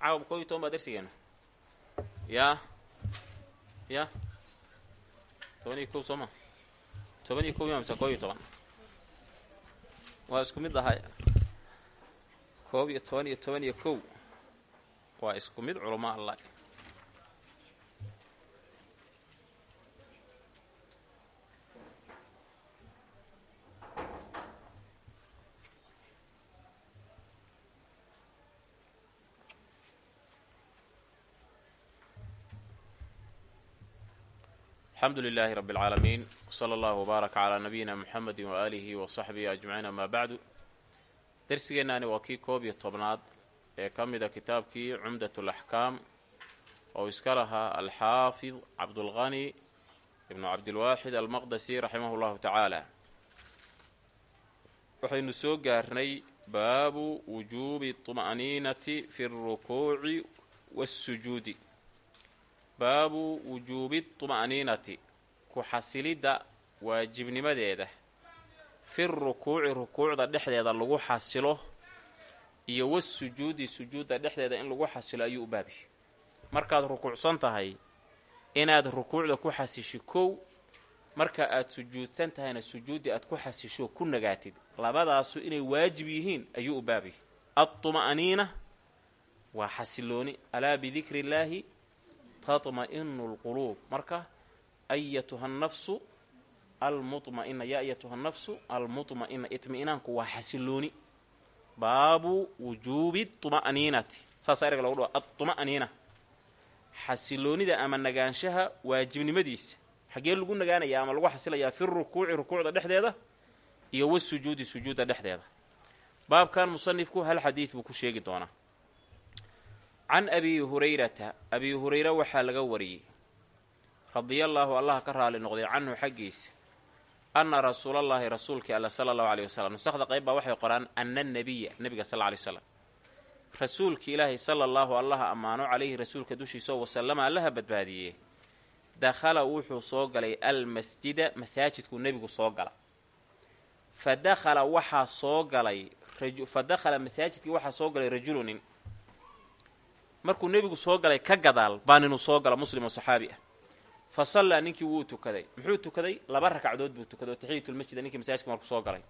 caawa koo iyo toban baa darsigeena yaa ya. Toban iyo kow soo ma toban iyo ya mise iyo toban waa isku mid ahay koob iyo toban iyo toban iyo kow waa isku mid culama allah alxamdu lilaahi rabi اlcaalamiin wsala allahu wbaaraka calaa nabiyina muxamedi waaalihi wa saxbihi ajmaciin amaa bacdu dersigeennaani waa kii koob iyo tobnaad ee ka mida kitaabkii cumdat alaxkaam oo iska lahaa alxaafid cabdulqani ibnu cabdilwaaxid almaqdasi raximah llahu tacaala waxaynu soo gaarnay baabu wujuubi طuma'niinati fi اlrukuuci waاsujuudi baabu wujuubi طuma'niinati ku xasilidda waajibnimadeeda fi rukuuci rukuucda dhexdeeda lagu xasilo iyo wasujuudi sujuudda dhexdeeda in lagu xasilo ayuu u baabiy markaad rukuucsan tahay inaad rukuucda ku xasisho kow marka aad sujuudsan tahayna sujuuddii aad ku xasisho ku nagaatid. Labadaasu inay waajib yihiin ayuu u baabiy aطuma'niina waa xasilooni. Alaa bidikri illaahi taطma'inu lquluub marka ayatuha nafsu almuma'ina ya ayatuha nafsu almuma'ina itmi'inaanku waa xasilooni baabu wujuubi tuma'niinati saasaa erga lagu dh atuma'niina xasiloonida ama nagaanshaha waajibnimadiisa xagee lagu nagaanayaa ama lagu xasilayaa fi rukuuci rukuucda dhexdeeda iyo wasujuudi sujuudda dhexdeeda baabkan musanifku hal xadiid buu ku sheegi doonaa can abi hurayrata abi hurayre waxaa laga wariyey radiallaahu allah ka raali noqday canhu xaggiisa anna rasuulallaahi rasuulkii alla sala allahu aleyh wasalam nusakda qayb baa waxay qoraan anna nabiya nebiga sal lla lay slam rasuulki ilaahay sala allahu allaha ammaano calayhi rasuulka dushiisao wasalama allaha badbaadiyee dakhala wuxuu soo galay almasjida masaajidkuu nebigu soo gala. Fa dakhala waxaa soo galay fa dakhala masaajidkii waxaa soo galay rajulunin markuu nebigu soo galay ka gadaal baa ninuu soo gala muslim oo saxaabi ah fa sallaa ninkii wuu tukaday. Muxuu tukaday? Laba ragcadood buu tukaday oo taxiyatulmasjida ninkii masaajidka markuu soo galay.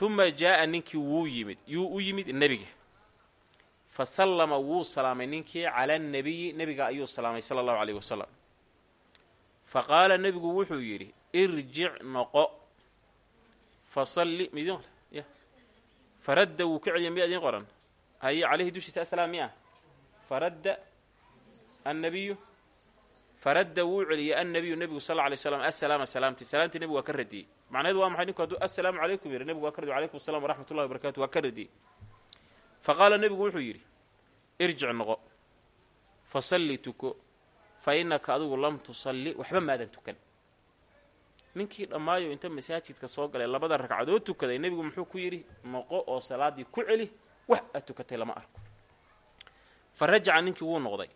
Huma jaa'a ninkii wuu yimid. Yuu u yimid nebiga. Fa sallama wuu salaamay ninkii cala annabiyi nebiga ayuu salaamay sala allahu caleyhi wasalam fa qaala nebigu wuxuu yidhi irjic noqo. Fa salli midin y faradda wuu ka celiya miyaa idiin qoran? Haye caleyhi dushiisa asalaam miya? Faradda annabiyu faradda wuu celiyey annabiyu nebigu sal alay slam assalaama salaamti salaamtii nebigu waa ka radiyey macnaheedu waa maxay? Ninku hadduu assalaamu calaykum yidhi nebigu waa ka radiy alaykum assalam waraxmat wabarakatu waa ka radiyey fa qaala nebigu wuxuu yidhi irjic noqo fa salli tuko fa innaka adigu lam tusalli. Waxba maadan tukan. Ninkii dhammaayo inta masaajidka soo galay labada ragcadood tukaday nebigu muxuu ku yidhi noqo oo salaaddii ku celi wax aad tukatay lama arko. Fa rajaca ninkii wuu noqday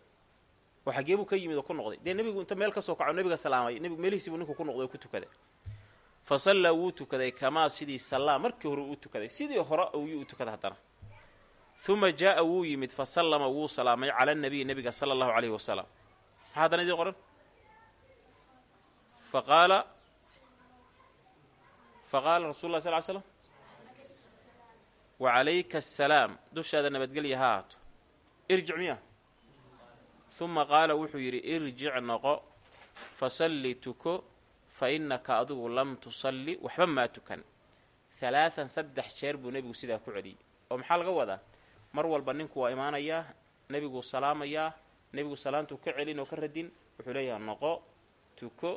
oo xaggee buu ka yimid oo ku noqday. Dee nebigu inta meel ka soo kaco nebiga salaamay. Nebigu meelihiisiibuu ninku ku noqday oo ku tukaday. Fa sallaa wuu tukaday kamaa sidii sallaa markii hore uu tukaday. Sidii hore ayuu u tukaday haddana. Uma jaa'a wuu yimid. Fa sallama wuu salaamay cala nabiyi nebiga sala allahu caleyhi wasalam maxaa haddana idiin qoran? Fa qaala fa qaala rasul lah sal ly slam wa calayka assalaam dushaada nabadgelya ha ahaato. Irjic uma qaala wuxuu yidhi irjic noqo fa salli tuko fa innaka adigu lam tusalli waxba maa tukan halaatan saddex jeer buu nebigu sidaa ku celiyey oo maxaa laga wadaa mar walba ninku waa imaanayaa nebiguu salaamayaa nebigu salaantuu ka celin oo ka radin wuxuu leeyahay noqo tuko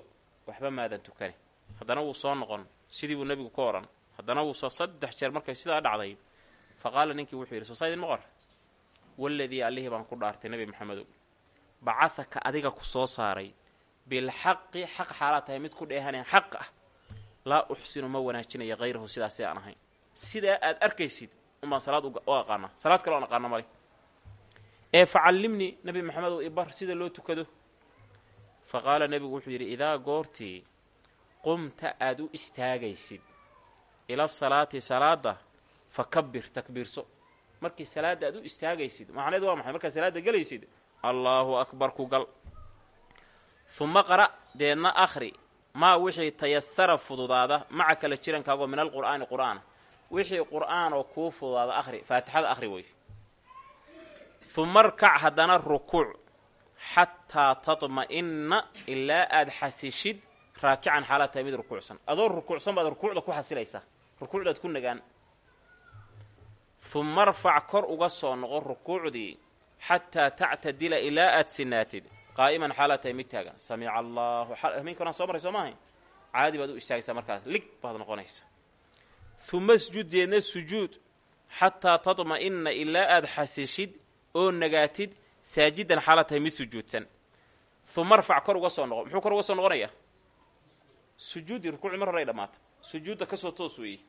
waxba maadan tukane haddana wuu soo noqon sidii buu nebigu ka odhan haddana wuu soo saddex jeer markay sidaa dhacday fa qaala ninkii wuxuu yidhi soo saa idin maqor waladii allihii baan ku dhaartay nebi maxamedow bacahaka adiga ku soo saaray. Bilxaqi xaq xaalaad tahay mid ku dheehaneen xaq ah. Laa uxsinu ma wanaajinaya hayrahu sidaasi aan ahayn. Sidaa aad arkaysid unbaan salaad u aqaanaa. Salaad kale aqaana male. Ee facallimnii nebi maxamedow ibar sida loo tukado. Fa qaala nebigu wuxuu yidhi idaa goortii qumta aad u istaagaysid ila salaati salaada fa kabbir takbiirso. Markii salaadda aad u istaagaysid macneed waa maxay? Markaad salaadda gelaysid allaahu akbar ku gal. Uma qara' deedna akhri maa wixii tayasara fududaada maca kala jirankaagoo min alqur'aani qur'aana wixii qur'aan oo kuu fududaada akhri faatixada akhri wey uma rkac haddana rukuuc xataa tatma'inna ilaa aad xasishid raakican xaalaad tahay mid rukuucsan. Adoo rukuucsan baad rukuucda ku xasilaysaa rukuucdaad ku nagaan. Uma rfac kor uga soo noqo rukuucdii xataa tactadila ilaa aad sinaatid qaa'iman xaalaad tahay mid taagan samica allahu hamiinka horaan soo maray soo maahay caadi baad u istaagaysaa markaas lig baad noqonaysa uma sjud deedna sujuud xataa tatma'inna ilaa aad xasishid oo nagaatid saajidan xaalaad tahay mid sujuudsan uma rfac kor uga soo noqo muxuu kor uga soo noqonayaa sujuuddii rukuucdii mar hore ay dhammaata sujuudda ka soo toos weeye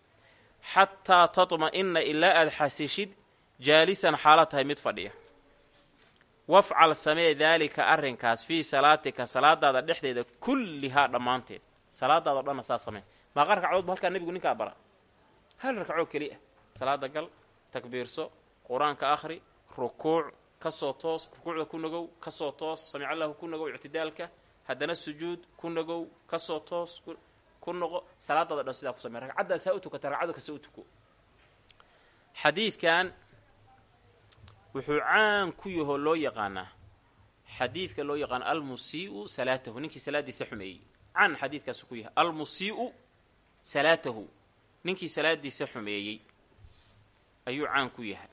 xataa tatma'inna ilaa aad xasishid jaalisan xaalaad tahay mid fadhiya wafcal samee daalika arrinkaas fii salaatika salaadaada dhexdeeda kullihaa dhammaanteed. Salaadaadao dhanna saa samee. Maaqa ragcadood bu halkaa nebigu ninkaa bara? Hal ragcoo keli ah salaada gal takbiirso qur'aanka akhri rukuuc ka soo toos rukuucda ku nagow ka soo toos samic allahu ku nagow ictidaalka haddana sujuud ku nagow ka soo toos ku noqo. Salaadaada dhan sidaa ku samey ragcaddaas ha u tukata ragcado kasta u tuko xadiidkan wuxuu caan ku yahoo loo yaqaanaa xadiidka loo yaqaano almusii'u salaatahu. Ninkii salaadiisa xumeeyey. Can xadiidkaasu ku yahay. Almusii'u salaatahu. Ninkii salaadiisa xumeeyey ayuu caan ku yahay.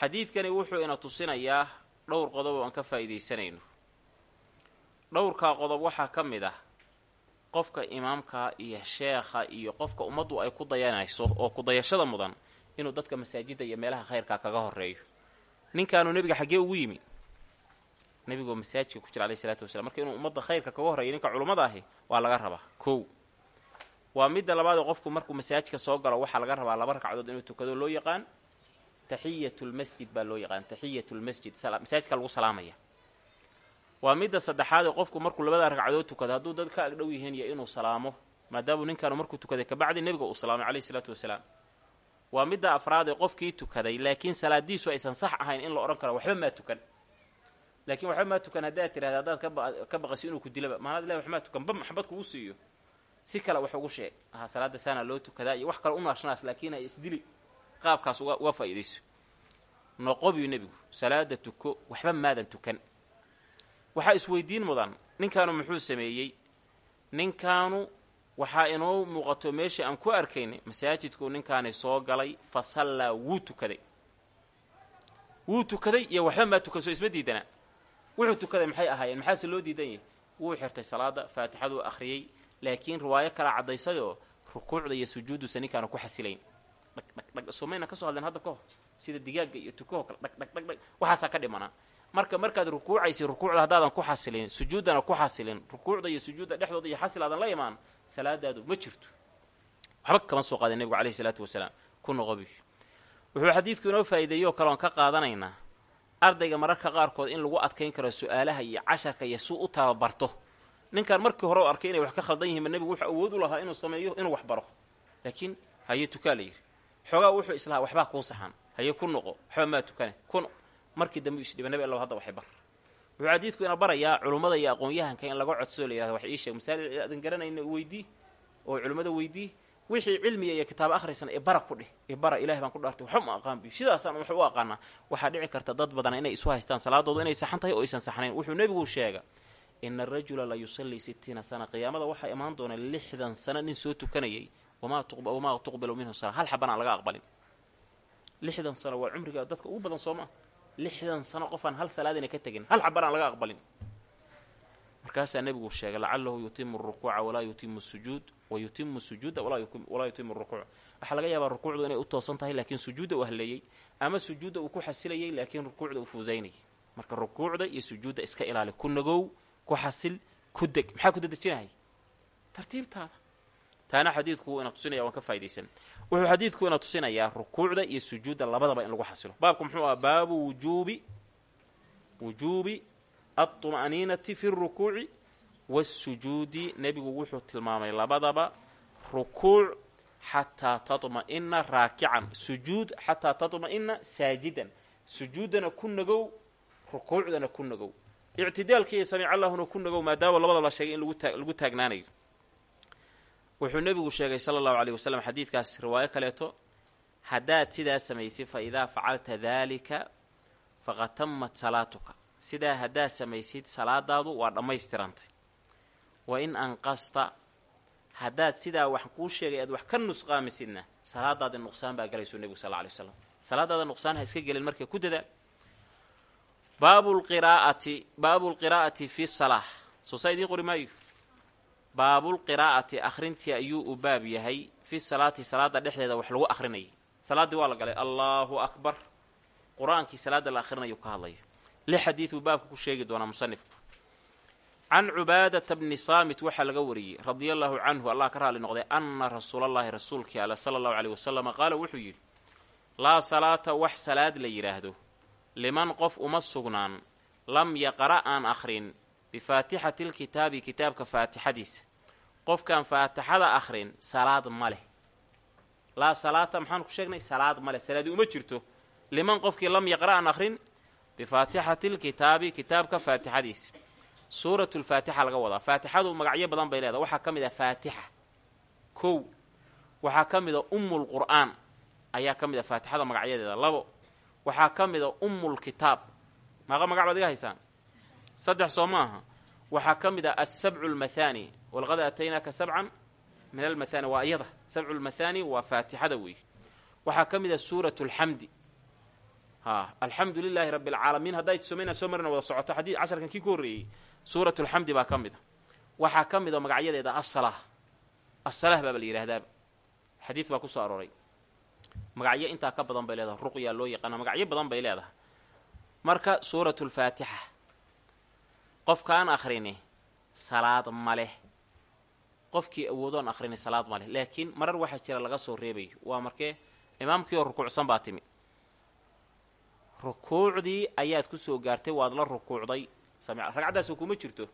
Xadiidkani wuxuu ina tusinayaa dhowr qodob oo aan ka faa'iidaysanayno. Dhowrkaa qodob waxaa ka mid ah qofka imaamka iyo sheekha iyo qofka ummaddu ay ku dayanayso oo ku dayashada mudan inuu dadka masaajidda iyo meelaha khayrkaa kaga horeeyo ninkaanu nebiga xaggee ugu yimi. Nebigoo masaajidka ku jira alayhi salaatu wasalaam. Marka inuu ummadda khayrka kaga horreeyo ninka culummada ahi waa laga rabaa. Kow. Waa midda labaadee qofku markuu masaajidka soo galo waxaa laga rabaa laba ragcadood inuu tukado loo yaqaan taxiyatulmasjid baa loo yaqaan taxiyatulmasjid masaajidka lagu salaamaya. Waa midda saddexaadee qofku markuu labada ragcadood tukado hadduu dad ka agdhow yihiin iyo inuu salaamo maadaamuu ninkaanu markuu tukaday kabacdi nebiga uu salaamay calayhi salaatu wasalaam waa midda afraad ee qofkii tukaday laakiin salaadiisu aysan sax ahayn in la odhan karo waxba maa tukan. Laakiin waxba maa tukan haddaad tirahda haddaad ka baqayso inuu ku dilaba. Maanad ilahi waxmaa tukan ba maxbad kugu siiyo. Si kale wax ugu sheeg aha salaada saana loo tukadaa iyo wax kale u naashnaas laakiin ay isdili. Qaabkaas uga faa'iidayso. Noqobiyu nebigu salaada tuko waxba maadan tukan. Waxaa isweydiin mudan ninkaanu muxuu sameeyey? Ninkaanu waxaa inoo muuqato meesha aan ku arkaynay masaajidkuu ninkaani soo galay fa sallaa wuu tukaday. Wuu tukaday iyo waxba maa tukanso isma diidanaa. Wuxuu tukaday maxay ahaayeen? Maxaase loo diidan yahay? Wuu xirtay salaada faatixaduu akhriyey laakiin riwaayo kala caddaysayoo rukuucda iyo sujuudduusa ninkaanu ku xasilayn. Dhagdhagdhag somayna ka soo hadleen hadda ka sida digaagga iyo tukahoo kale dhagdhagdhagdhag waxaasaa ka dhimanaa marka markaad rukuucaysid rukuucda haddaadan ku xasilin sujuuddana ku xasilin rukuucda iyo sujuudda dhexdooda iyo xasil aadan la imaan salaadaadu ma jirto. Waxba kama soo qaadin nebigu calayhi salaatu wasalaam ku noqobi. Wuxuu xadiidku inoo faa'iideeyoo kale oon ka qaadanaynaa ardayga mararka qaarkood in lagu adkayn karo su'aalaha iyo casharka iyo suu u tababarto. Ninkan markii hore u arkay inay wax ka khaldan yihiinba nebigu wuxuu awood u lahaa inuu sameeyo inuu wax baro. Laakiin haye tukaa la yidhi. Xoogaa wuxuu islahaa waxbaa kuu saxan haye ku noqo waxba maa tukane ku markii dambe isdhiba nebi alla hadda waxay bar wuxuu xadiidku ina barayaa culummada iyo aqoon-yahanka in laga codsado la yihahdo wax ii sheeg. Masaa'il aadan garanayna weydii oo culimmada weydii wixii cilmiga iyo kitaabo akhrisan ee bara ku dheh bara ilahay baan ku dhaartay waxba ma aqaan bi sidaasaan wax u aqaanaa waxaa dhici karta dad badan inay isu haystaan salaadoodu inay saxan tahay oo aysan saxnayn. Wuxuu nebigu sheega ina arajula la yusallii sittiina sana. Qiyaamada waxaa imaan doona lixdan sano nin soo tukanayay wamaa tuqbalu minhu sala. Hal xaban aan laga aqbalin. Lixdan sano waa cumriga dadka ugu badan soo maa lixdan sano qofaan hal salaadina ka tegin hal xaban aan laga aqbalin. Markaasaa nebigu sheegay lacalahu yutimu rukuuca walaa yutimu sujuud wa yutimu sujuuda walaa yutimu rukuuc. Waxaa laga yaabaa rukuucdu inay u toosan tahay laakiin sujuudda uu haleeyey ama sujuudda uu ku xasilayay laakiin rukuucda uu fuudaynayay marka rukuucda iyo sujuudda iska ilaali ku nagow ku xasil ku deg maxaa ku dadejinahay? Tartiibtaada taana xadiidku wuu ina tusinaya waan ka faa'idaysan wuxuu xadiidku ina tusinayaa rukuucda iyo sujuudda labadaba in lagu xasilo baabku muxuu aha baabu wujuubi wujuubi alطuma'niinati fi اrukuuci waاsujuudi nebigu wuxuu tilmaamay labadaba rukuuc xataa tatma'ina raakican sujuud xataa tatma'ina saajidan sujuudana ku nagow rukuucdana ku nagow ictidaalka iyo samic allahuna ku nagow maadaama labada la sheegay in lagu taagnaanayo wuxuu nebigu sheegay sala allahu aleyh wasalam xadiidkaas riwaayo kaleeto haddaad sidaa samaysay fa idaa facalta daalika faqad tamat salaatuka. Sidaa haddaad samaysid salaadaadu waa dhammaystirantay. Wa in anqasta haddaad sidaa wax kuu sheegay aad wax ka nusqaamisidna salaadaada nuqsaan baa galaysuu nebigu sal alay waslam salaadaada nuqsaan ha iska gelin markay ku dadaal. Baabu lqiraa'ati baabu lqiraa'ati fi salaa soo saa idiin qori maayo baabulqiraa'ati akhrintii ayuu u baab yahay. Fi salaati salaada dhexdeeda wax lagu akhrinayay salaaddii waa la galay allaahu akbar. Qur'aankii salaada la akhrinayu ka hadlaya li xadiid buu baabka ku sheegi doonaa musanifku can cubaadata bni saamit waxaa laga wariyey radia allahu canhu allah ka raali noqday anna rasuulallaahi rasuulkii ale sala allahu caleyh wasalama qaala wuxuu yidhi laa salaata wax salaad la yidhaahdo liman qof uma sugnaan lam yaqra' aan akhrin bifaatixati lkitaabi kitaabka faatixadiisa qofkaan faatixada akhrin salaad ma leh. Laa salaata maxaan ku sheegnay? Salaad ma leh. Salaadi uma jirto. Liman qofkii lam yaqra' aan akhrin bifaatixati lkitaabi kitaabka faatixadiisa suuratu lfaatixa laga wadaa. Faatixadu magacyo badan bay leedahay. Waxaa ka mid ah faatixa kow. Waxaa ka mid a ummulqur'aan ayaa ka mid a faatixada magacyadeeda. Labo. Waxaa ka mid a ummulkitaab maaqa magac baad iga haysaan? Saddex soo ma aha. Waxaa ka mid a asabcu lmathani walqad aataynaaka sabcan min almathani waa iyada sabcu lmathani waa faatixada weeye waxaa ka mid a suuratu alxamdi ha alxamdu lilaahi rabbi alcaalamiin hadday somayna soo marina wada socoto xadii casharkan kii ku horreeyey suuratu alxamdi baa ka mid a. Waxaa ka mid a magacyadeeda assalah assalah baaba la yidhahdaaba xadiid baa ku soo arooray. Marka suuratu lfaatixa qofkaan akhrini salaad ma leh qofkii awoodoon akhrini salaad ma leh. Laakiin marar waxaa jira laga soo reebayo. Waa markee imaamkii oo rukuucsan baa timi. Rukuucdii ayaad ku soo gaartay waad la rukuucday. Ragcaddaas kuma jirto.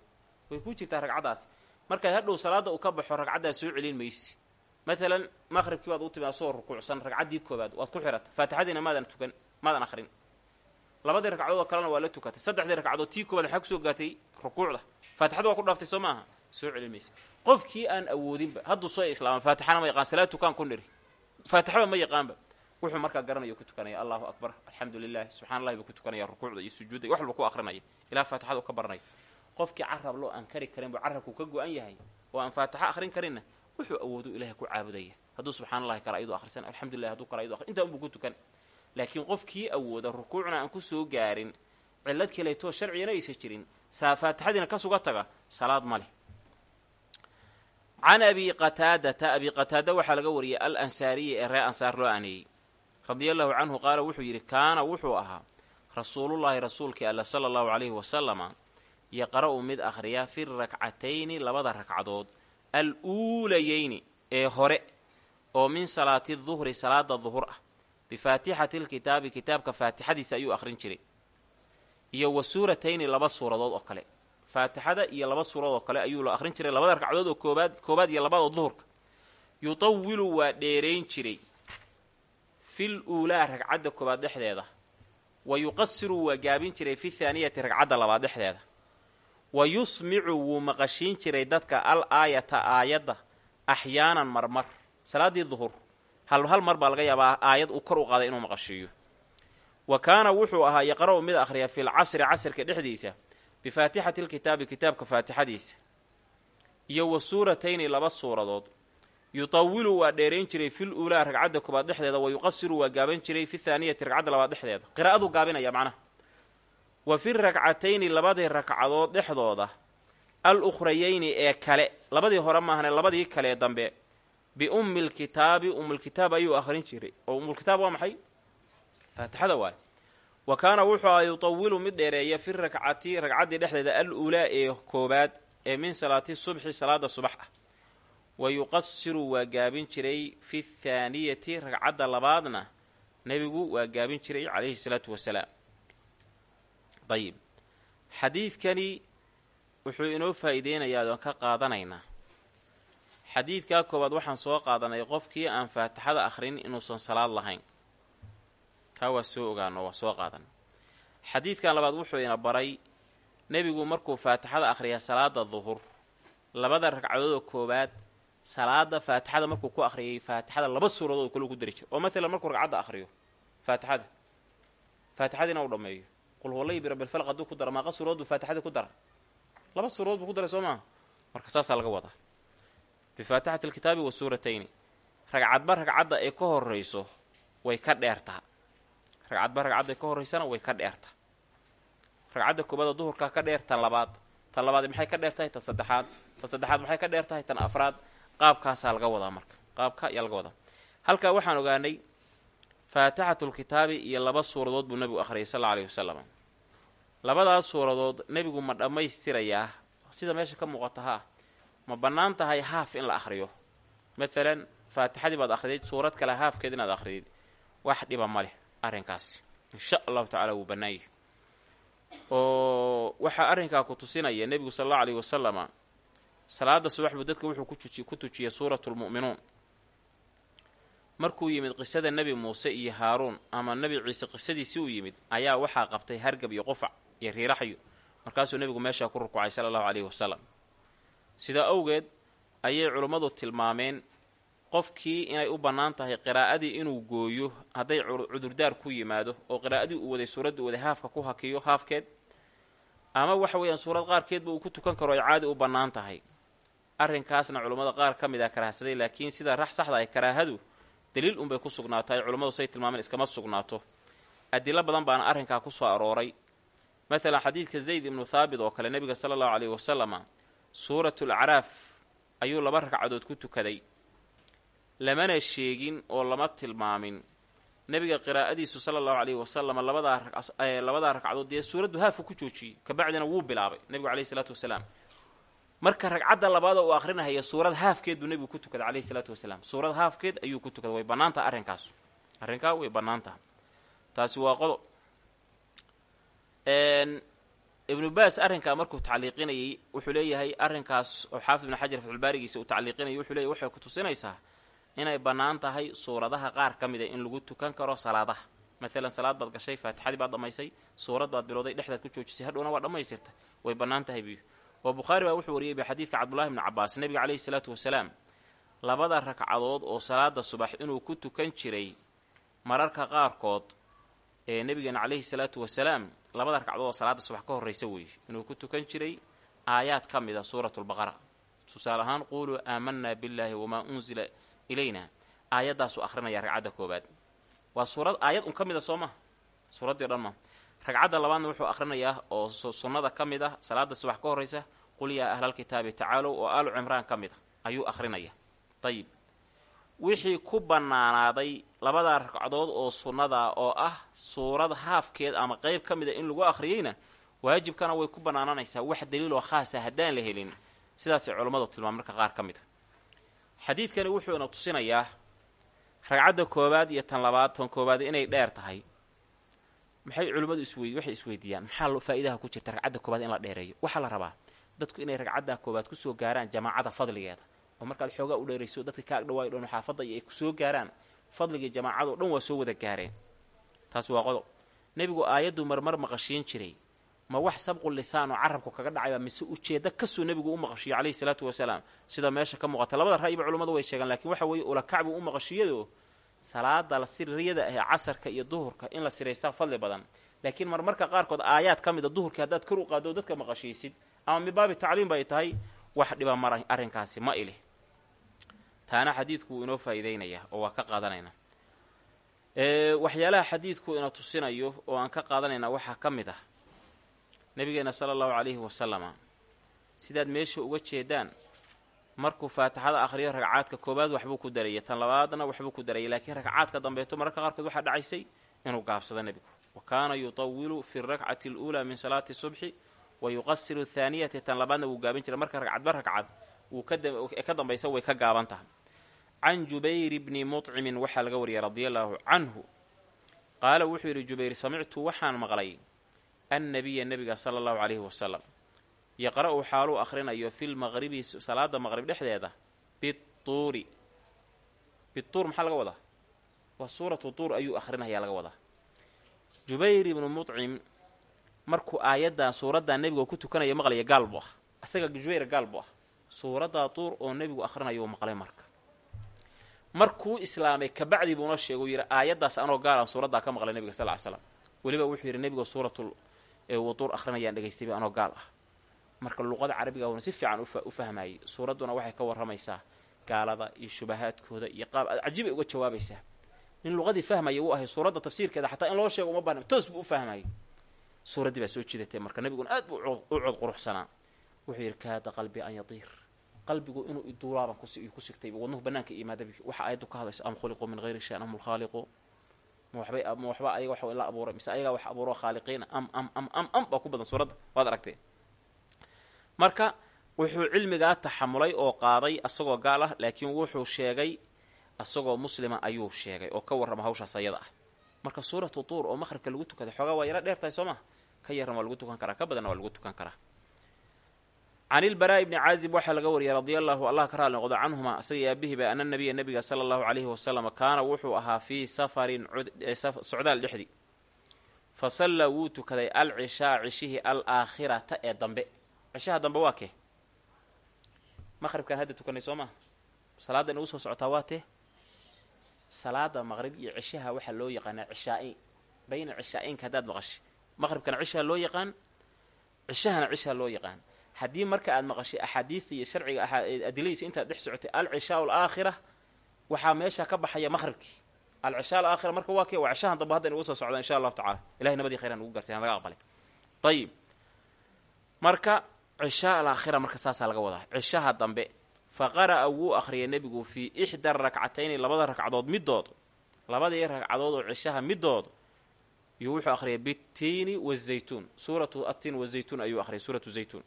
Way ku jirtaa ragcaddaas. Markaad hadhow salaadda uu ka baxo ragcaddaas soo celin maysi. Maalan maqhribkii baad u timi asagoo rukuucsan ragcaddii koobaad waad ku xidhata faatixadiina maadan tukan maadan akhrin. Labadii ragcadood oo kalena waa la tukatay. Saddexdii ragcadood tii koobaad maxaa ku soo gaartay rukuucda. Faatixada waa ku dhaaftay soo maaha soo celin qofkii aan awoodinba hadduu soo islaama faatixana ma yaqaan salaad tukaan ku faatixaba ma yaqaanba. Wuxuu markaa garanayo ku tukanaya allahu akbar alxamdu lilahi ku tukanaya rukuucda iyo sujuudda wax walba ku akrinaya. Ilaa faatixada ka baranaya. Qofkii carab loo aan kari karin buu carabku ka go-an yahay oo aan faatixa akhrin karinna wuxuu awoodu ilahay ku caabudaya. Hadduu subxana kala ayadu akhrisan alxamdulilah haduu kala ayadu intaa unbuu ku tukan. Laakiin qofkii awooda rukuucna aan ku soo gaarin cillad kaleetoo sharcigana aysa jirin saa faatixadiina ka suga taga salaad ma leh can abi qataadata abi qataada waxaa laga wariyay al ansaariyi ee reer ansaar loo aaneeyey radia allahu canhu qaala wuxuu yidhi kaana wuxuu ahaa rasuulullaahi rasuulkii alla sala allahu calayhi wasalama yaqra'u mid akhriya fi rakcatayni labada ragcadood al uulayeyni ee hore oo min salaati duhri salaada duhur ah bifaatixati lkitaabi kitaabka faatixadiisa ayuu akhrin jiray iyo wa suuratayni laba suuradood oo kale faatixada iyo laba suuradood oo kale ayuu la akhrin jiray. Labada ragcadood oo koobaad koobaad iyo labaad oo duhurka. Yutawilu waa dheerayn jiray fil uulaa ragcadda koobaad dhexdeeda. Wa yuqasiru waa gaabin jiray fi thaaniyati ragcadda labaad dhexdeeda. Wa yusmicu wuu maqashiin jiray dadka al aayata aayadda axyaanan marmar. Salaaddii duhur hal hal mar baa laga yaabaa aayad uu kor u qaaday inuu maqashiiyo. Wa kaana wuxuu ahaa yaqra'u mid akhriya fil casri casrka dhexdiisa bifaatixati lkitaabi kitaabka faatixadiisa iyo wa suuratayni laba suuradood. yutawilu waa dheerayn jiray fil uulaa ragcadda koobaad dhexdeeda wa yuqasiru waa gaaban jiray fi thaaniyati ragcadda labaad dhexdeeda qiraa'aduu gaabinaya macnaha wa fi rakcatayni labadii ragcadood dhexdooda al ukhrayeyni ee kale labadii hore maahane labadii kalee dambe biummi lkitaabi ummulkitaab ayuu akhrin jiray oo ummulkitaab waa maxay faatixada wa kaana wuxuu aha yutawilu mid dheereeya fi rakcati ragcaddii dhexdeeda al uulaa ee koobaad ee min salaati subxi salaada subax ah. Wa yuqasiru waa gaabin jiray fi thaaniyati ragcadda labaadna nebigu waa gaabin jiray calayhi salaatu wasalaam dayib xadiidkani wuxuu inoo faa'iideynayaa oon ka qaadanaynaa xadiidkaa koowaad waxaan soo qaadanay qofkii aan faatixada akhrin inuusan salaad lahayn taa waa soo ogaano waa soo qaadanay xadiidkan labaad wuxuu ina baray nebigu markuu faatixada akhriya salaada duhur labada ragcadood oo koowaad salaada faatixada markuu ku akhriyay faatixada laba suuradood kale ku dari jiro. Oo maalan markuu ragcadda akhriyo faatixada faatixadiina uu dhammeeyo. Qul huwallay birabbilfalq hadduu ku dara maaqa suuradood buu ku dara. Laba suuradood buu ku daray soo maaha marka saasaa laga wadaa. Bifaatixati alkitaabi wa suuratayni. Ragcadba ragcadda ay ka horrayso way ka dheertaa ragcadba ragcadda ka horraysana way ka dheertaa ragcadda koobada duhurkaa ka dheer tan labaad. Tan labaad maxay ka dheer tahay tan saddexaad. Tan saddexaad maxay ka dheer tahay tan afraad. Qaabkaasaa laga wadaa marka. Qaabka ayaa laga wadaa. Halkaa waxaan ogaanay faatixatulkitaabi iyo laba suuradood buu nebigu akhriyay sal alla alayhi wasalam labadaas suuradood nebigu ma dhammaystirayaa? Sida meesha ka muuqata ha ma bannaan tahay haaf in la akhriyo? Maalan faatixadii baad akhridayd suurad kale haafkeed inaad akhridid. Wax dhiba ma leh arrinkaasi insha allahu tacaala wuu bannaanyah oo waxaa arrinkaa ku tusinaya nebigu sal allahu alayhi wasalama salaada subax buu dadka wuxuu ku tujiyay suuratulmu'minuun markuu yimid qisada nebi muuse iyo haaruun ama nebi ciise qisadiisii uu yimid ayaa waxaa qabtay hargab iyo qufac iyo riiraxyo. Markaasuu nebigu meeshaa ku rukucay sala allahu calayhi wasalam sidaa awgeed ayay culummadu tilmaameen qofkii inay u bannaan tahay qiraa'adii inuu gooyo hadday cudurdaar ku yimaado oo qiraa'adii uu waday suuradda u waday haafka ku hakiyo haafkeed ama waxa weeyaan suurad qaarkeedba uu ku tukan karo ay caadi u bannaan tahay. Arrinkaasna culummada qaar ka mid a karaahsaday laakiin sida rax saxda ay karaahadu daliil unbay ku sugnaatahay culummadu say tilmaameen iskama sugnaato. Adilo badan baana arrinkaa ku soo arooray. Maalan xadiidka zayd ibnu thaabit oo kale nebiga sala allahu caleyhi wasalama suuratul acraaf ayuu laba ragcadood ku tukaday lamana sheegin oo lama tilmaamin. Nebiga qiraa'adiisu sala allahu caleyhi wasalama labadaa ragcadood dee suuraddu haafu ku joojiyey kabacdina wuu bilaabay nebigu caleyhi salaatu wasalaam. Marka ragcadda labaada uu akrinahaya suurad haafkeed buu nebigu ku tukaday caleyhi salaatu wasalaam. Suurad haafkeed ayuu ku tukaday way bannaan arrinkaas. Arrinkaa way bannaan taha taasi waa qodob. Ibnu baas arrinkaa markuu tacliiqinayay wuxuu leeyahay arrinkaas oo xaafid ibnu xajar fatxulbaarigiisa uu tacliiqinayay wuxuu leeyahy waxay ku tusinaysaa inay bannaan tahay suuradaha qaar ka mida in lagu tukan karo salaadaha. Maalan salaad baad gashay faatixadii baad dhammaysay suurad baad bilowday dhexdaad ku joojisay hadhowna waa dhammaystirta. Way bannaan tahay biyu oo bukhaari baa wuxuu wariyey xadiidka cabdullahi bnu cabaas nebiga caleyhi salaatu wasalaam labada ragcadood oo salaada subax inuu ku tukan jiray mararka qaarkood ee nebigeena caleyhi salaatu wasalaam labada ragcadood oo salaada subax ka horraysa weeye inuu ku tukan jiray aayaad ka mid a suuratulbaqara tusaale ahaan quuluu aamanaa billaahi wamaa unzila ilayna aayaddaasuu akhrinaya ragcadda koobaad waa suurad aayad un ka mid a soo maha suuraddii o dhan ma. Ragcadda labaadna wuxuu akhrinayaa oo sunnada ka mid ah salaada subax ka horraysa qul yaa ahlalkitaabi tacaalow oo aalu cimraan ka mid a ayuu akhrinaya. Dayib wixii ku bannaanaaday labadaa ragcadood oo sunnada oo ah suurad haafkeed ama qeyb ka mida in lagu akhriyeyna waajibkana way ku bannaananaysaa wax daliiloo khaasa haddaan la helin. Sidaasay culammadu tilmaam marka qaar ka mid a xadiidkani wuxuuna tusinayaa ragcadda koowaad iyo tan labaad tan koowaad inay dheer tahay. Maxay culimmadu iswey waxay isweydiiyaan maxaa faa'iidaha ku jirta ragcadda koowaad in la dheereeyo? Waxaa la rabaa dadku inay ragcadda koowaad ku soo gaaraan jamaacada fadligeeda. Oo markaad xoogaa u dheerayso dadka ka agdhawaayo dhan xaafadda iyo ay ku soo gaaraan fadligii jamaacado dhan waa soo wada gaareen. Taas waa qodob. Nebigu aayaddu marmar maqashiin jiray ma wax sabqu lisaan oo carabku kaga dhacayba mise ujeeddo kasuu nebigu u maqashiyo caleyhi salaatu wasalaam. Sida meesha ka muuqata labada ra'yiba culimmadu way sheegaan lakiin waxa weeye ulakac buu u maqashiyado salaada la siriyada ahee casarka iyo duhurka in la siraystaa fadli badan. Laakiin marmarka qaarkood aayaad ka mid a duhurkii haddaad kor u qaado dadka maqashiisid ama min baabi tacliim bay tahay wax dhiba mar arrinkaasi ma ilih taana xadiidku wuu inoo faa'iideynaya oo waa ka qaadanayna. Waxyaalaha xadiidku ina tusinayo oo aan ka qaadanayna waxaa ka mid ah nabigeena sala allahu calayhi wasalama sidaad meesha uga jeedaan markuu faatixada akhriyo ragcaadka koowaad waxbuu ku darayay tan labaadna waxbuu ku darayay laakiin ragcaadka dambeeto mararka qaarkood waxaa dhacaysay inuu gaabsado nebigu. Wa kaana yutawilu fi rakcati aluulaa min salaati subxi wa yuqasiru athaaniyati tan labaadna wuu gaabin jiray. Marka ragcadba ragcad ka dambaysa way ka gaaban tahay. Can jubayr bni muطcimin waxaa laga wariyay radia allaahu canhu qaala wuxuu yidhi jubayr samictu waxaan maqlay annabiya nebiga sala allahu calayhi wasalam yaqra-u xaaluu akhrinayo fi lmaqribi salaada maqrib dhexdeeda bituuri bituur maxaa laga wadaa waa suuratu tuur ayuu akrinayaa laga wadaa jubayr ibnu mudcim markuu aayaddan suuraddan nebiga ku tukanaya maqlaya gaal buu ah asaga jubayr gaal buu ah suuraddaa tuur oo nebigu akhrinayo maqlay marka markuu islaamay kabacdii buuna sheeguu yidhi aayaddaas anoo gaalaan suuraddaa ka maqlay nebiga sal ly slam weliba wuxuu yidhi nebiga suuratul wutuur akhrinayaan dhegaystayba anoo gaal ah. Marka luqada carabiga uuna si fiican u fahmayay suuradduna waxay ka warramaysaa gaalada iyo shubahaadkooda iyo qaab cajiibay uga jawaabaysaa. Nin luqadii fahmaya wuu ahay suuradda tafsiirkeeda xataa in loo sheego uma baahna toos buu u fahmayay suuraddii baa soo jidatay marka nebiguna aad buu u cod quruxsanaa. Wuxuu yidhi kaada qalbi an yatiir qalbigu inuu iduulaaban ku sigtay wadnuhu banaanka imaadabi waxa aayaddu ka hadlaysa am khuliquu min hayri shayin am lkhaaliqu ma waxbay ma waxba ayaga wax la abuuray mise ayagaa wax abuuro khaaliqiina am am am am am baa ku badan suuradda waad aragtee marka wuxuu cilmigaa taxamulay oo qaaday asagoo gaal ah laakiin wuxuu sheegay asagoo muslima ayuu sheegay oo ka warrama hawshaas ayada ah. Marka suuratu tuur oo maqhribka lagu tukaday xoogaa waa yaro dheer tahay soo maha ka yarran waa lagu tukan karaa ka badanna waa lagu tukan karaa can ilbaraa bni caazib waxaa laga wariyay radia allahu allah ka raali noqdo canhuma isaga aabihiba ana nabiya nabiga sala allahu calayhi wasalam kaana wuxuu ahaa fii safarin socdaal dhexdii fa sallaa wuu tukaday alcishaa cishihii alaakhirata ee dambe cishaha dambe waa kee maqhribkaan hadda tukanay soo maha salaadda inagu soo socotaa waa tee salaada maqrib iyo cishaha waxaa loo yaqaanaa cishaa-in bayna cishaa-inka haddaad maqashay maqhribkana cishaa loo yaqaan cishahana cishaa loo yaqaan haddii marka aad maqashay axaadiista iyo sharciga adiladiisa intaad dhex socotay alcishaa alaakhira waxaa meesha ka baxaya maqhribkii. Alcishaa alaakhira marka waa kee waa cishahan dambe hadda inugu soo socda insha allahu tacala ilahay nabadii khayran ugu gaarsiyan laga aqbalay. Ayib marka cishaa alaakhira marka saasaa laga wadaa. Cishaha dambe fa qara'a wuu akhriyay nebigu fii ixda rakcatayni labada ragcadood middood labadii ragcadood oo cishaha middood iyo wuxuu akhriyay bitiini wazaytuun suuratu attiin wazaytuun ayuu akhriyay suuratu zaytuun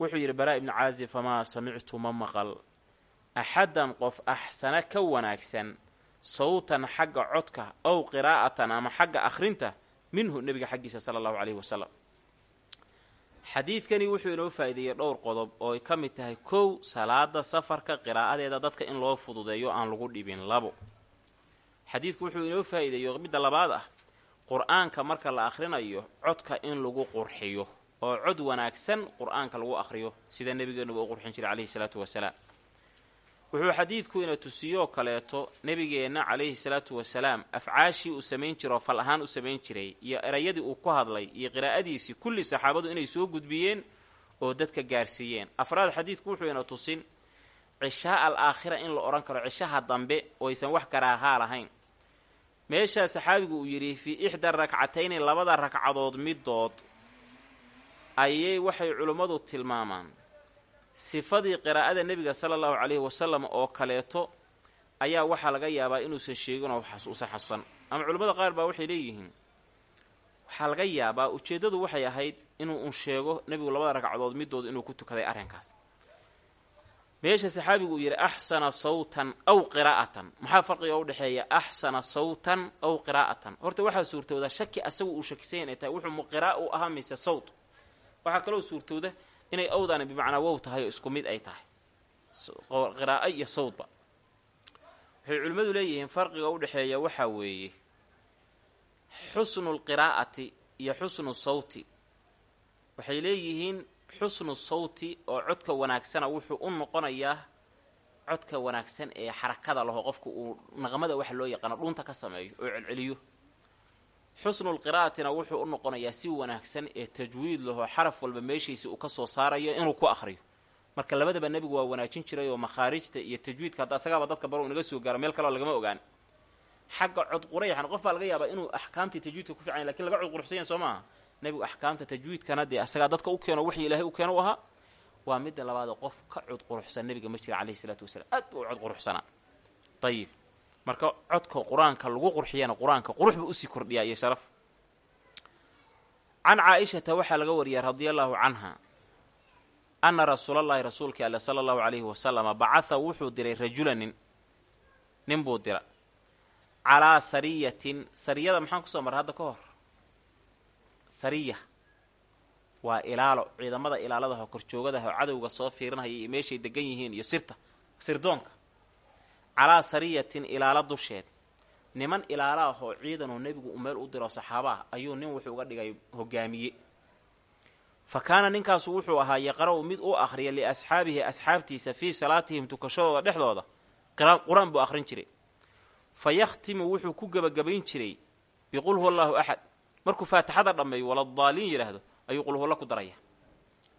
wuxuu yidhi baraa ibnu caazib famaa samictu ma maqal. Axaddan qof axsana ka wanaagsan sawtan xagga codka ow qiraa'atan ama xagga akhrinta minhu nebiga xaggiisa sala allahu caleyhi wasalam xadiidkani wuxuu inoo faa'iideeyey dhowr qodob oo ay ka mid tahay kow salaada safarka qiraa'adeeda dadka in loo fududeeyo aan lagu dhibin labo. Xadiidku wuxuu inoo faa'iideeyo midda labaad ah qur'aanka marka la akhrinayo codka in lagu qurxiyo oo cod wanaagsan qur'aanka lagu akhriyo sida nebigeennuba u qurxin jiray calayhi salaatu wasalaam. Wuxuu xadiidku ina tusiyoo kaleeto nebigeenna calayhi salaatu wasalaam afcaashii uu samayn jiro fal ahaan u samayn jiray iyo erayadii uu ku hadlay iyo qiraa'adiisii kulli saxaabadu inay soo gudbiyeen oo dadka gaarsiiyeen. Afraad xadiidku wuxuu ina tusin cishaa al aakhira in la odhan karo cishaha dambe oo wax karaahaa lahayn meeshaa saxaabigu uu yidhi fii ixda rakcatayni labada ragcadood middood ayay waxay culimmadu tilmaamaan. Sifadii qiraa'ada nebiga sala allahu calayhi wasalam oo kaleeto ayaa waxaa laga yaabaa inuusan sheegin oo uusan xasuusan. Ama culimmada qaar baa waxay leeyihiin waxaa laga yaabaa ujeeddadu waxay ahayd inuu un sheego nebigu labada ragcadood middood inuu ku tukaday arrinkaas. Meesha saxaabigu uu yidhi axsana sawtan aw qiraa'atan. Maxaa farqiga u dhexeeya axsana sawtan aw qiraa'atan. Horta waxaa suurtooda shaki asagu uu shakisan inay tahay wuxuu mu qira'a u ahaa mise sawt waxaa kaloo suurtooda inay awdaani bimacnaa wow tahay oo isku mid ay tahay. Qiraa'o iyo sawdba. Waxay culimmadu leeyihiin farqiga u dhexeeya waxaa weeye xusnu lqiraa'ati iyo xusnu sawti. Waxay leeyihiin xusnu sawti oo codka wanaagsana wuxuu u noqonayaa codka wanaagsan ee xarakada laho qofka uu naqmada waxa loo yaqaano dhuunta ka sameeyo oo celceliyo xusnulqiraa'atina wuxuu u noqonayaa si wanaagsan ee tajwiid laho xaraf walba meeshiisa uu ka soo saarayo inuu ku akhriyo. Marka labadaba nebigu waa wanaajin jiray oo makhaarijta iyo tajwiidka hadda asagaaba dadka baro naga soo gaaro meel kaleo lagama ogaan. Xagga cod qurayxan qof baa laga yaabaa inuu axkaamtii tajwiidka ku fiican laakiin laga cod quruxsan yahay soo maaha. Nebigu axkaamta tajwiidkana dee asagaa dadka u keeno waxii ilaahay u keeno u ahaa. Waa midda labaad qof ka cod quruxsan nebiga ma jira calayhi salaatu wasalaam. Aad u cod quruxsanaa ayib marka codka qur'aanka lagu qurxiyana qur'aanka qurux buu u sii kordhiyaa iyo sharaf. Can caa-ishata waxaa laga wariyay radia allaahu canha anna rasuulallahi rasuulkii alle sala allahu calayhi wasalama bacatha wuxuu diray rajulanin nin buu dira. Calaa sariyatin sariyada maxaan ku soo marray hadda ka hor? Sariya. Waa ilaalo ciidamada ilaaladaho korjoogadaho cadowga soo fiirinaya iyo meeshay degan yihiin iyo sirta sirdoonka calaa sariyatin ilaalo dusheed. Niman ilaalo ah oo ciidan oo nebigu u meel u diro saxaaba ayuu nin wuxuu uga dhigay hogaamiye. Fa kaana ninkaasu wuxuu ahaa yaqra-u mid u akhriya liasxaabihi asxaabtiisa fii salaatihim tukashadooda dhexdooda. Qur'aan buu akhrin jiray. Fa yakhtimu wuxuu ku gebagabayn jiray biqul huwa allaahu axad markuu faatixada dhammeeyo waladaaliin yidhaahdo ayuu qulhuwalla ku daraya.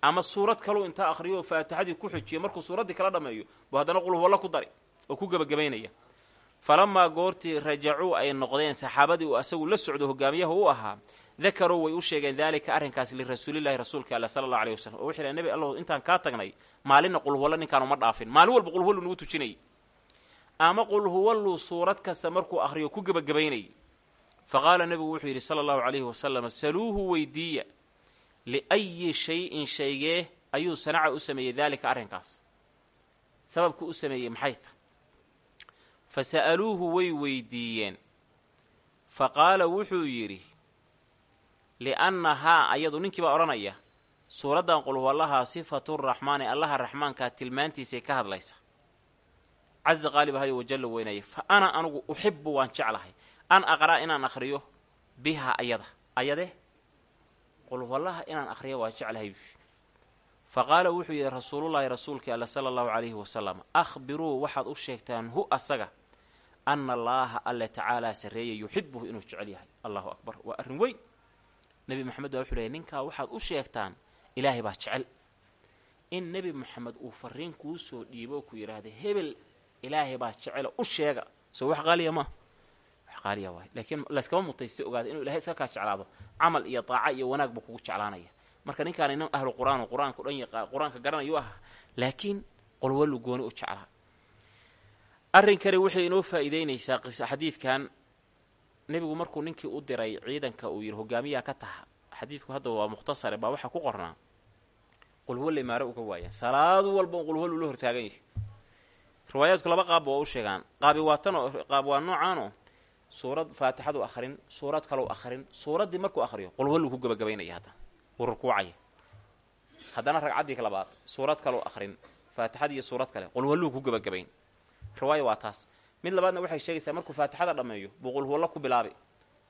Ama suurad kaluu intaa akhriyo oo faatixadii ku xujiyo markuu suuraddii kala dhammeeyo buu haddana qulhuwalla ku dari oo ku gebagabaynaya falamaa goortii rajacuu ay noqdeen saxaabadii uu asagu la socdo hogaamiyaha u ahaa dakaruu way u sheegeen daalika arrinkaas lirasuulillahi rasuulka alla sala allahu aleyh wasalam oo wuxuu yidhaha nebi allahu intaan kaa tagnay maalinna qulhuwalla ninkaan uma dhaafin. Maalin walba qulhuwallu nagu tujinayay. Ama qulhuwalluu suurad kasta markuu akhriyo ku gebagabaynayay fa qaala nebigu wuxuu yidhi sala allahu calayhi wasalam saluuhu weydiiya liayi shay-in shaygee ayuu sanaca u sameeyey daalika arrinkaas. Sababku u sameeyey maxay tahy fa sa'aluuhu way weydiiyeen. Fa qaala wuxuu yidhi li'annahaa ayadu ninkii baa odhanaya suuraddan qulhuwallahaa sifaturaxmaani allaha raxmaankaa tilmaantiisay ka hadlaysa. Caza qaalibahayo wajalla weynaya fa ana anugu uxibu waan jeclahay. An aqra' inaan akhriyo bihaa ayada. Ayade qulhuwallaha inaan akhriyo waan jeclahay fa qaala wuxuu yidhi rasuulullaahi rasuulkii alla sala allahu calayhi wasalam akhbiruu waxaad u sheegtaan hu asaga ana allaaha alle tacaalaa sarreeya yuxibuhu inuu jecel yahay. Allahu akbar. Waa arrin weyn. Nebi moxamed baa wuxuu leeyay ninkaa waxaad u sheegtaan ilaahay baa jecel. In nebi moxamed uu fariin kuu soo dhiibo ku yidhaahda hebel ilaahay baa jecela u sheega. Soo wax qaaliya maaha wax qaaliya waay. Laakiin layskama mutaystay ogaada inuu ilahay iska kaa jeclaado. Camal iyo daaca iyo wanaag buu kugu jeclaanaya marka ninkaan nin ahlu qur'aan oo qur'aanka dhan yaqa qur'aanka garanayu ahaa laakiin qolwalu gooni u jeclaa. Arrinkani waxay inoo faa'iideynaysaa xadiidkan. Nebigu markuu ninkii u diray ciidanka uu yidhi hogaamiyaha ka taha. Xadiidku hadda waa mukhtasare baa waxaa ku qornaa. Qulhuwalle maare uga waayaan salaadu walba qulhuwal ula hortaagan yahay. Riwaayaadku laba qaabba waa u sheegaan. Qaabi waa qaab waa noocaanoo suurad faatixadu akhrin suurad kalau akhrin suuraddii markuu akhriyo qulhuwalluu ku gebagabaynaya haddana wuu rukuucaya haddana ragcaddii labaad suurad kalau akhrin faatixadii iyo suurad kale. Qulhuwalluu ku gebagabayn. Riwaaya waa taas. Mid labaadna waxay sheegaysaa markuu faatixada dhammeeyo buu qulhuwallo ku bilaabi.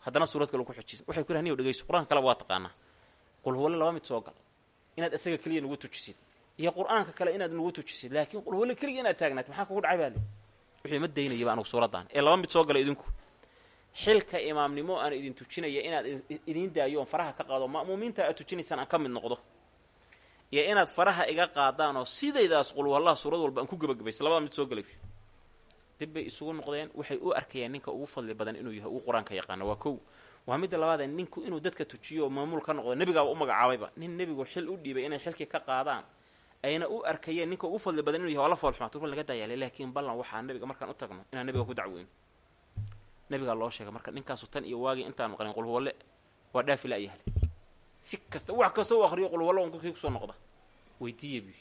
Haddana suurad kale ku xujisa waxay ku yidhahan dhegeyso qur'aanka kaleba waa taqaanaa. Qulhuwalle laba mid soo gal. Inaad isaga keliya nugu tujisid. Iyo qur'aanka kale inaad nugu tujisid. Laakiin qulhuwalle keliya inaad taagnaat maxaa kugu dhacay baale wixii ma daynayaba anugu suuraddan. Ee laba mid soo gala idinku xilka imaamnimo aan idin tujinaya inaad idiin daayo oon faraha ka qaado ma'muumiinta aad tujinaysaan aan ka mid noqdo. Iyo inaad faraha iga qaadaan oo sidaydaas qulhuwallaha suurad walba aan ku gebagabaysa labada mid soo galay. Dib bay isugu noqdeen waxay u arkayeen ninka ugu fadli badan inuu yahay uu qur'aanka yaqaano waa kow. Waa midda labaadee ninku inuu dadka tujiyo oo maamuul ka noqdo nebigaaba u magacaabayba nin nebigu xil u dhiibay inay xilkii ka qaadaan ayna u arkayeen ninka ugu fadli badan inuu yahay waa la foolxumaat laga daayaalay laakiin ballan waxaa nebiga markaan u tagno inaan nebiga ku dacweyno nebigaa loo sheegay marka ninkaasu tan iyo waagii intaan maqlin qulhuwalle waa dhaafi la-yahle si kasta wax kasta u aqriyo qulhuwalle on kii ku soo noqda weydiiye bu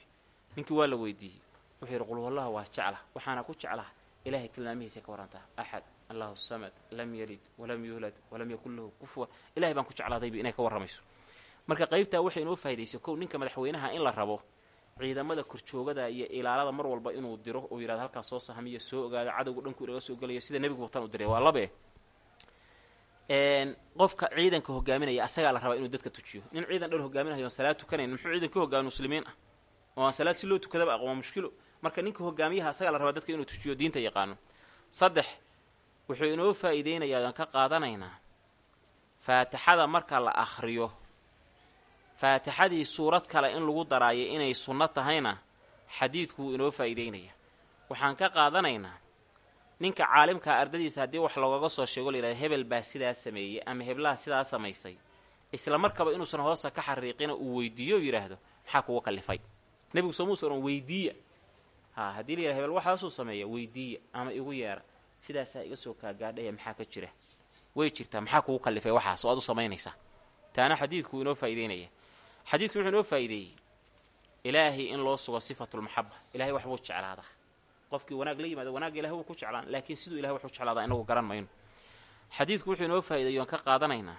ninkii waa la weydiiyey. Wuxuu yidhi qulhuwallaha waa jecla waxaana ku jeclaha ilahay tilmaamihiisay ka warantaha axad allahu samad lam yalid walam yuulad walam yakun lahu kufuwa ilahay baan ku jeclaadayba inay ka warramayso. Marka qaybtaa waxay inoo faa'idaysay kow ninka madaxweynaha in la rabo ciidamada korjoogada iyo ilaalada mar walba inuu diro uu yidhahdo halkaas soo sahmiyo soo ogaado cadowga dhanku inaga soo gelayo sida nebigu watan u diray waa labe. Qofka ciidanka hogaaminaya asagaa la rabaa inuu dadka tujiyo. Nin ciidan dhal hogaaminayo salaad tukanayn muxuu ciidan ka hogaami muslimiin ah? Oo salaad si loo tukadaba aqoon waa mushkilo. Marka ninka hogaamiyaha asagaa la rabaa dadka inuu tujiyo diinta yaqaano. Saddex wuxuu inoo faa'iideynayaa aan ka qaadanaynaa faatixada marka la akhriyo faatixadii suurad kale in lagu daraayo inay sunno tahayna xadiidkuu inoo faa'iideynaya waxaan ka qaadanaynaa ninka caalimkaa ardadiisa haddii wax loogaga soo sheego la yidhahda hebel baa sidaa sameeyey ama heblaha sidaa samaysay isla markaba inuusan hoosta ka xariiqina uu weydiiyo o yidhaahdo maxaa kuga kallifay? Nebigu soo muusa odhan weydiiya. Ha haddii la yidhahda hebel waxaasuu sameeya weydiiya ama igu yeera sidaasaa iga soo kaagaadhaya maxaa ka jira? Way jirtaa maxaa kugu kallifay waxaas oo aad u samaynaysaa taana xadiidkuu inoo faa'ideynaya xadiidku wuxuu inoo faa'iideeyey ilaahay in loo sugo sifatulmaxaba ilahay waxbuu jeclaadaa qofkii wanaag la yimaado wanaagga ilahay wuu ku jeclaan laakiin siduu ilahay waxu jeclaadaa inagu garan mayno. Xadiidku wuxuu inoo faa'ideeyo aan ka qaadanaynaa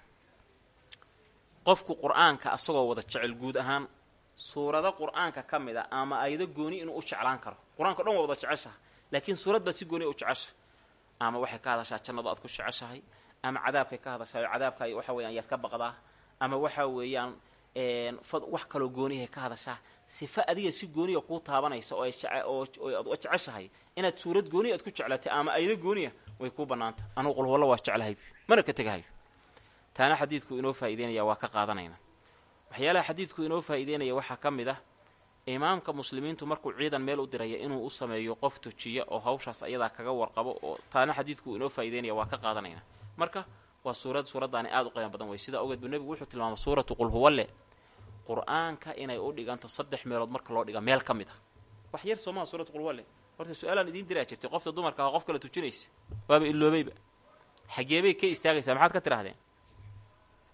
qofku qur'aanka asagoo wada jecel guud ahaan suurado qur'aanka ka mid ama ayado gooni inuu u jeclaan karo. Qur'aanka dhan waa wada jeceshaha laakiin suurad si gooni u jeceshaha ama waxay ka hadashaa jannado aad ku jeceshahay ama cadaabkay ka hadashahay cadaabka waxa weeyaan yaad ka baqdaa ama waxa weeyaan wax kaloo gooniyahay ka hadashaa sifa adiga si gooniya kuu taabanaysa oo oo jeceshahay inaad suurad gooniya aad ku jeclatay ama ayado gooniya way kuu bannaanta. Anugu qulhuwalla waa jeclahay. Mana ka tegahayo taana xadiidku inoo faa'ideynaya waa ka qaadanayna. Waxyaalaha xadiidku inoo faa'iideynaya waxaa ka mid ah imaamka muslimiintu markuu ciidan meel u diraya inuu u sameeyo qof tujiya oo hawshaas ayadaa kaga warqabo oo taana xadiidku inoo faa'ideynaya waa ka qaadanayna. Marka waa suurad suuraddaani aada u qiimo badan wey sidaa ogeed buu nebigu wuxuu tilmaamay suuratu qulhuwalle qur'aanka inay u dhiganto saddex meelood marka loo dhiga meel ka mid ah. Wax yar soomaha suuratu qulhuwalle horta su'aalaan idiin diraa jirtay. Qofta dumarka ah qof kale tujinaysa. Waaba iloobayba. Xageebay ka istaagaysaa. Maxaad ka tidhahdeen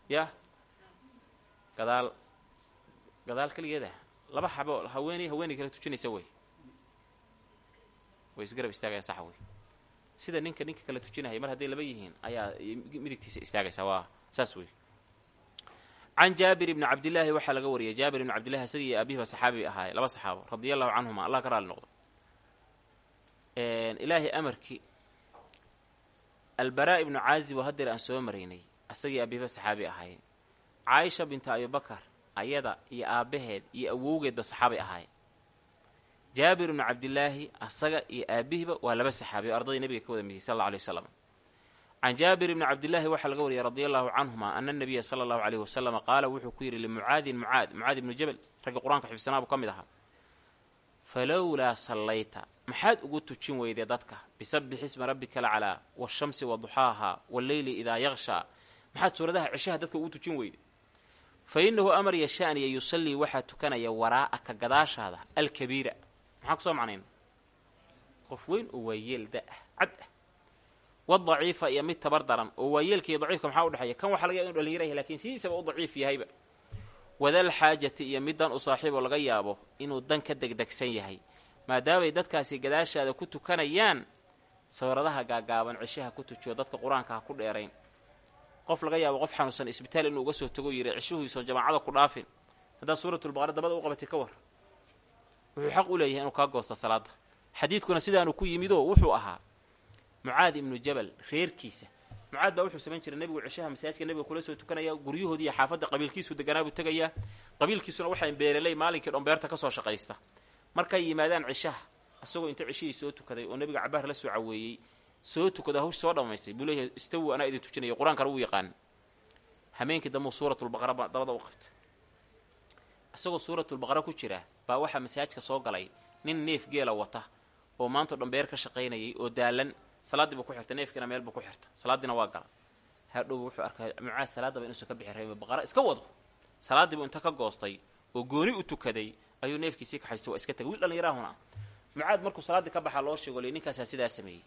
yah gadaal. Gadaal keligeeda. Laba xabo haweeney haweeney kale tujinaysa wey way isgarab istaagayaan sax wey sida ninka ninka kale tujinahaya mar hadday laba yihiin ayaa midigtiisa istaagaysaa waa saas wey can jaabir ibni cabdillaahi waxaa laga wariyay jaabir ibni cabdillahi isaga iyo aabihiba saxaabi ahaaye laba saxaabo radia allahu canhuma allah ka raali noqdo ilaahay amarkii albaraa ibnu caazib oo haddeer aan soo maraynay isagii aabihiba saxaabi ahaayeen caaisha binta abibakar ayada iyo aabbaheed iyo awowgeedba saxaabay ahaayeen jaabir ibnu cabdillaahi asaga iyo aabihiba waa laba saxaabi oo ardadii nabiga ka wada midiyay sal alla alay wasalam can jaabir ibni cabdillaahi waxaa laga wariyay radia allahu canhuma ana nabiya sala allahu aleyhi wasalama qaala wuxuu ku yidhi limucaadin mucaad mucaad ibnu jabal ragga qur'aanka xifsanaa buu ka mid ahaa. Falowlaa sallayta maxaad ugu tujin weyday dadka bisabbix isma rabbika laclaa washamsi waduxaaha walleyli idaa yakshaa maxaad suuradaha ceshaha dadka ugu tujin weyday. Fa innahu amar yashaaniya yusallii waxaa tukanaya waraa'aka gadaashaada alkabiira. Maxaan ku soo macnayna qof weyn oo waayeel da'ah cad ah wadaciifa iyo mid tabar daran oo waayeelka iyo daciifka maxaa udhexeeya kan waxa laga yaba inu dhalinyara yahay laakiin sidiisaba u daciif yahayba. Wadal xaajati iyo mid dan u saaxiiboo laga yaabo inuu dan ka degdegsan yahay. Maadaamay dadkaasi gadaashaada ku tukanayaan sawiradaha gaagaaban ceshaha ku tujiyo dadka qur'aanka ha ku dheerayn. Qof laga yaabo qof xanuunsan isbitaal inuu uga soo tago yidhi ceshuhuisoon jamaacada ku dhaafin. Haddaad suuratulbaqara dabada u qabatay ka war wuxuu xaq u leeyahay inuu kaa goosto salaada xadiidkuna sidaanu ku yimidoo wuxuu ahaa mucaad ibnu jabal reerkiisa. Mucaad baa wuxuu samayn jiray nebigu ceshaha masaajidka nebiga kula soo tukanaya guryahoodii iyo xaafadda qabiilkiisu deganaabuu tegayaa qabiilkiisuna waxay beereley maalinkii dhombeerta ka soo shaqaysta. Markay yimaadaan cishaha isagoo inta ceshihii soo tukaday oo nebiga cabaar la soo caweeyey soo tukada hawsh soo dhammaystay. Buu leeyahay istawu anaa idin tujinaya qur'aankana wuu yaqaan. Hameenkii dambuu suuratulbaqara dabada u qabta isagoo suuratulbaqara ku jira baa waxaa masaajidka soo galay nin neef geela wata oo maantao dhan beer ka shaqaynayay oo daalan salaaddii buu ku xirtay neefkiina meel buu ku xirta salaaddiina waa gala hadhow wuxuu arkay mucaad salaadaba inuusan ka bixi rabin baqara iska wado salaaddiibuu inta ka goostay oo gooni u tukaday ayuu neefkiisii kaxaystay waa iska tagay wiil dhallinyarahuna mucaad markuu salaaddii ka baxaa loo sheego le ninkaasaa sidaa sameeyey.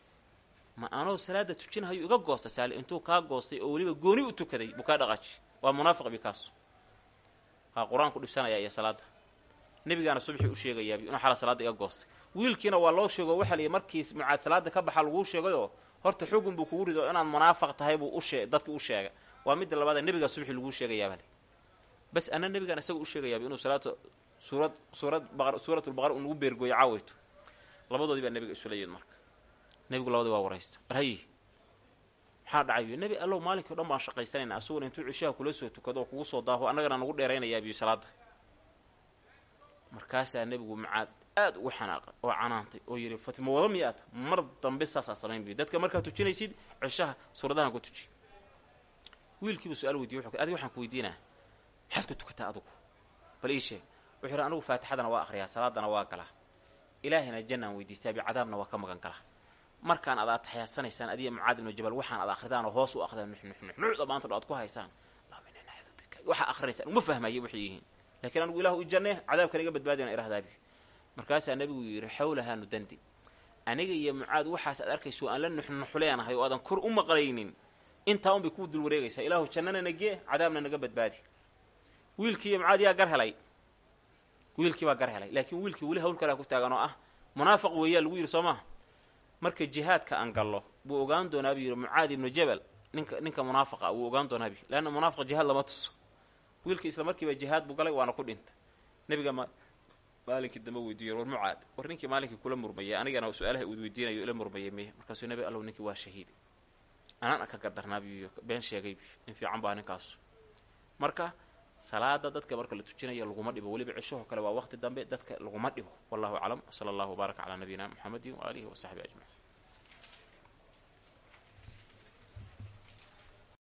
Ma anoo salaada tujinahayu iga goosta saali. Intuu kaa goostay oo weliba gooni u tukaday buu kaa dhaqaaji waa munaafiq bi kaasu. Aa qur'aanku dhibsanaya iyo salaada nebigaana subxii u sheegayaabi inuu xala salaada iga goostay. Wiilkiina waa loo sheego waxaa liyi markii mucaad salaada ka baxaa laguu sheegayoo horta xugun buu kugu rido inaad munaafiq tahay buu ushee dadki u sheega waa midda labaad nebigaa subxii laguu sheegayaabale bas ana nebigaan isaga u sheegayaabi inuu salaada suurad suurad baqar suuratulbaqara uu nagu beergooyo caaweyto labadoodii baa nebiga isula yimid marka. Nebigu labadii waa waraysta. War hayi maxaa dhacayo nebi allow maalinkii o dhan baan shaqaysanayna asuguna intuu cishaha kula soo tukado oo kugu soo daaho annagana nagu dheeraynayaa biyo salaada markaasaa nebigu macaad aada ugu xanaaqay oo canaantay oo yidhi fatimo wada miyaad? Mar dambe saasaa samayn biyo dadka markaad tujinaysid cishaha suuradahan ku tuji. Wiilkiibu su'aal weydiye wuxuu adig waxaan ku weydiinaa maxaad ku tukataa adugu. Bal ii sheeg wuxuu yidhi anigu faatixadana waa akhriyaa salaadana waa galaa ilaahayna jannaan weydiistaa bi cadaabna waa ka magan galaa markaan ad ataxyaadsanaysaan adiya mucaad ibnu jabal waxaan ad akhridaanoo hoos u akhdaan nuxnuxnuxnuucda maanta dho ad ku haysaan. Waxaa akhrinaysaan uma fahmaya waxay yihiin lakiin anigu ilahu i janne cadaabkan iga badbaadiyana irahdaabi markaasaa nebigu yidhi xawlahaa nudandi aniga iyo mucaad waxaas aad arkayso aan la nuxnuxleenahay oo aadan kor u maqlaynin. Intaa unbay kuu dul wareegaysaa ilaahu jannana nagee cadaabna naga badbaadi. Wiilkii iyo mucaad yaa gar helay. Wiilkii baa gar helay. Laakiin wiilkii weli hawl kalea ku taagan oo ah munaafiq weeyaa lagu yidhi soo marka jihaadka aan gallo buu ogaan doonaa buu yidhi mucaad ibnu jabal ninka ninka munaafiqa wuu ogaan doonaa bi leanna munaafiq jihaad lama tuso wiilkii isla markiiba jihaad buu galay waana ku dhintay. Nabiga ma maalinkii dambe weydiiyo war mucaad war ninkii maalinkii kula murmayay anigana su'aalaha uu weydiinayo ila murmayay miya. Markaasuu nabi allow ninkii waa shahiid. Anaan aka gadarnaabiyo been sheegay in fiican baa ninkaasu. Marka salaada dadka marka la tujinaya laguma dhibo. Weliba ceshahoo kale waa waqti dambe dadka laguma dhibo. Wallahu aclam. Wsala allahu wbaaraka calaa nabiyina muxamedin waaalihi wasaxbi ajmaciin